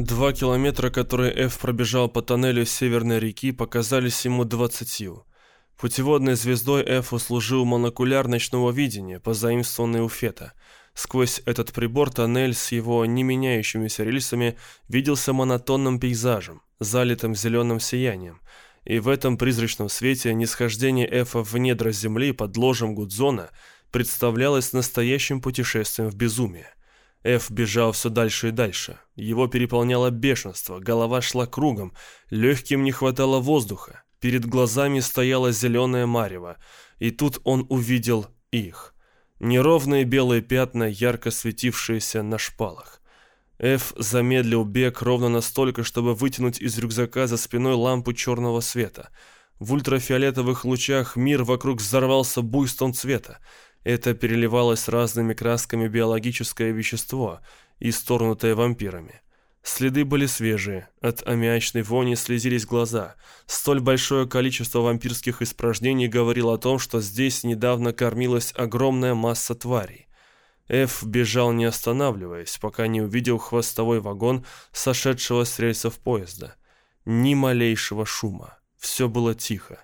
Два километра, которые Эф пробежал по тоннелю Северной реки, показались ему двадцатью. Путеводной звездой Эфу служил монокуляр ночного видения, позаимствованный у Фета. Сквозь этот прибор тоннель с его не меняющимися рельсами виделся монотонным пейзажем, залитым зеленым сиянием. И в этом призрачном свете нисхождение Эфа в недра земли под ложем Гудзона представлялось настоящим путешествием в безумие. Эф бежал все дальше и дальше. Его переполняло бешенство, голова шла кругом, легким не хватало воздуха. Перед глазами стояла зеленая марево, и тут он увидел их. Неровные белые пятна, ярко светившиеся на шпалах. Эф замедлил бег ровно настолько, чтобы вытянуть из рюкзака за спиной лампу черного света. В ультрафиолетовых лучах мир вокруг взорвался буйством цвета. Это переливалось разными красками биологическое вещество, исторгнутое вампирами. Следы были свежие, от аммиачной вони слезились глаза. Столь большое количество вампирских испражнений говорило о том, что здесь недавно кормилась огромная масса тварей. Эф бежал не останавливаясь, пока не увидел хвостовой вагон, сошедшего с рельсов поезда. Ни малейшего шума. Все было тихо.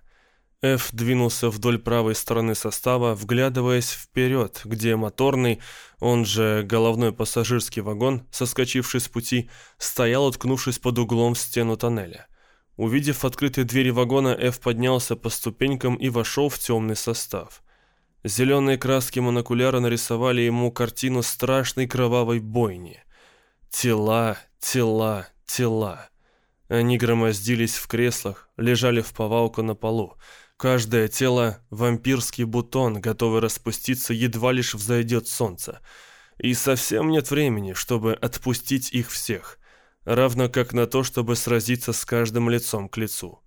Ф двинулся вдоль правой стороны состава, вглядываясь вперед, где моторный, он же головной пассажирский вагон, соскочивший с пути, стоял, уткнувшись под углом в стену тоннеля. Увидев открытые двери вагона, Ф поднялся по ступенькам и вошел в темный состав. Зеленые краски монокуляра нарисовали ему картину страшной кровавой бойни. Тела, тела, тела. Они громоздились в креслах, лежали в повалку на полу. Каждое тело — вампирский бутон, готовый распуститься, едва лишь взойдет солнце. И совсем нет времени, чтобы отпустить их всех, равно как на то, чтобы сразиться с каждым лицом к лицу.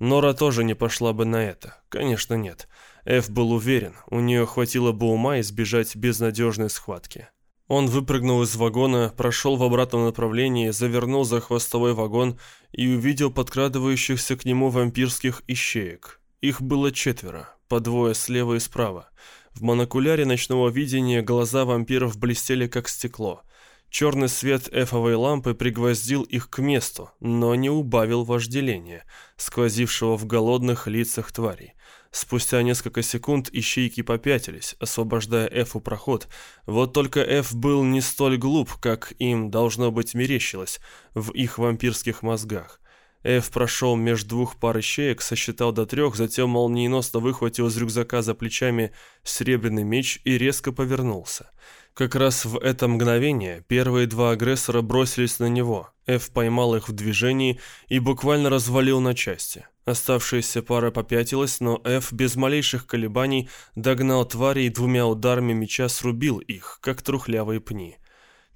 Нора тоже не пошла бы на это. Конечно, нет. Эф был уверен, у нее хватило бы ума избежать безнадежной схватки. Он выпрыгнул из вагона, прошел в обратном направлении, завернул за хвостовой вагон и увидел подкрадывающихся к нему вампирских ищеек. Их было четверо, по двое слева и справа. В монокуляре ночного видения глаза вампиров блестели как стекло. Черный свет эфовой лампы пригвоздил их к месту, но не убавил вожделения, сквозившего в голодных лицах тварей. Спустя несколько секунд ищейки попятились, освобождая Эфу проход. Вот только Эф был не столь глуп, как им, должно быть, мерещилось в их вампирских мозгах. Эф прошел между двух пар ищеек, сосчитал до трех, затем молниеносно выхватил из рюкзака за плечами серебряный меч и резко повернулся. Как раз в это мгновение первые два агрессора бросились на него. Эф поймал их в движении и буквально развалил на части. Оставшаяся пара попятилась, но Эф без малейших колебаний догнал твари и двумя ударами меча срубил их, как трухлявые пни.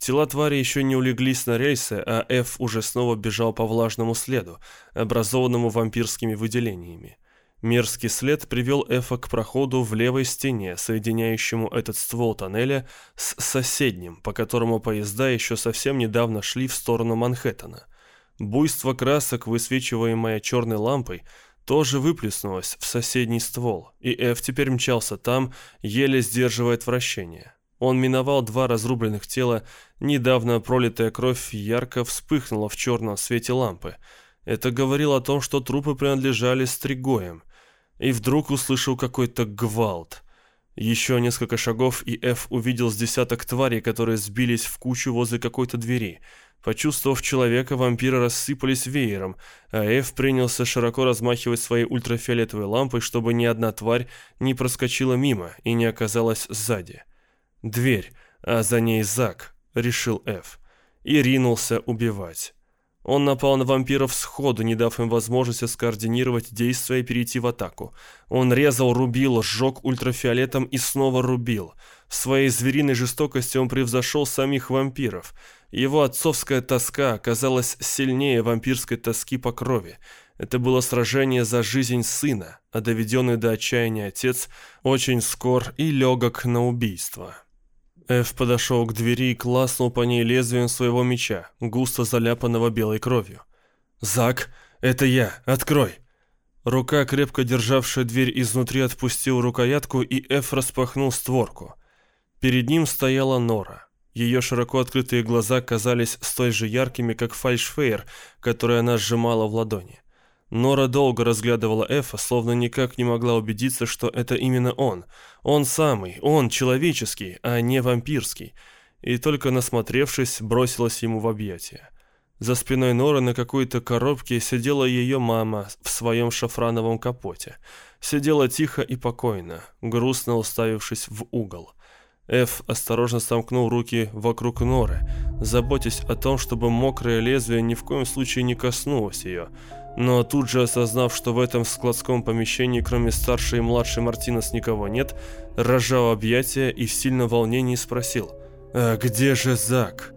Тела твари еще не улеглись на рельсы, а Ф уже снова бежал по влажному следу, образованному вампирскими выделениями. Мерзкий след привел Эфа к проходу в левой стене, соединяющему этот ствол тоннеля с соседним, по которому поезда еще совсем недавно шли в сторону Манхэттена. Буйство красок, высвечиваемое черной лампой, тоже выплеснулось в соседний ствол, и Эф теперь мчался там, еле сдерживая отвращение. Он миновал два разрубленных тела, недавно пролитая кровь ярко вспыхнула в черном свете лампы. Это говорило о том, что трупы принадлежали стригоям. И вдруг услышал какой-то гвалт. Еще несколько шагов, и Эф увидел с десяток тварей, которые сбились в кучу возле какой-то двери. Почувствовав человека, вампиры рассыпались веером, а Эф принялся широко размахивать своей ультрафиолетовой лампой, чтобы ни одна тварь не проскочила мимо и не оказалась сзади. Дверь, а за ней Зак, решил Эф, и ринулся убивать. Он напал на вампиров сходу, не дав им возможности скоординировать действия и перейти в атаку. Он резал, рубил, сжег ультрафиолетом и снова рубил. В своей звериной жестокости он превзошел самих вампиров. Его отцовская тоска оказалась сильнее вампирской тоски по крови. Это было сражение за жизнь сына, а доведенный до отчаяния отец очень скор и легок на убийство. Эф подошел к двери и класснул по ней лезвием своего меча, густо заляпанного белой кровью. «Зак, это я! Открой!» Рука, крепко державшая дверь изнутри, отпустил рукоятку, и Эф распахнул створку. Перед ним стояла Нора. Ее широко открытые глаза казались столь же яркими, как фальшфейер, который она сжимала в ладони. Нора долго разглядывала Эфа, словно никак не могла убедиться, что это именно он. Он самый, он человеческий, а не вампирский. И только насмотревшись, бросилась ему в объятия. За спиной Норы на какой-то коробке сидела ее мама в своем шафрановом капоте. Сидела тихо и покойно, грустно уставившись в угол. Эф осторожно сомкнул руки вокруг Норы, заботясь о том, чтобы мокрое лезвие ни в коем случае не коснулось ее. Но тут же осознав, что в этом складском помещении кроме старшей и младшей Мартинес никого нет, разжал объятия и в сильном волнении спросил «А где же Зак?»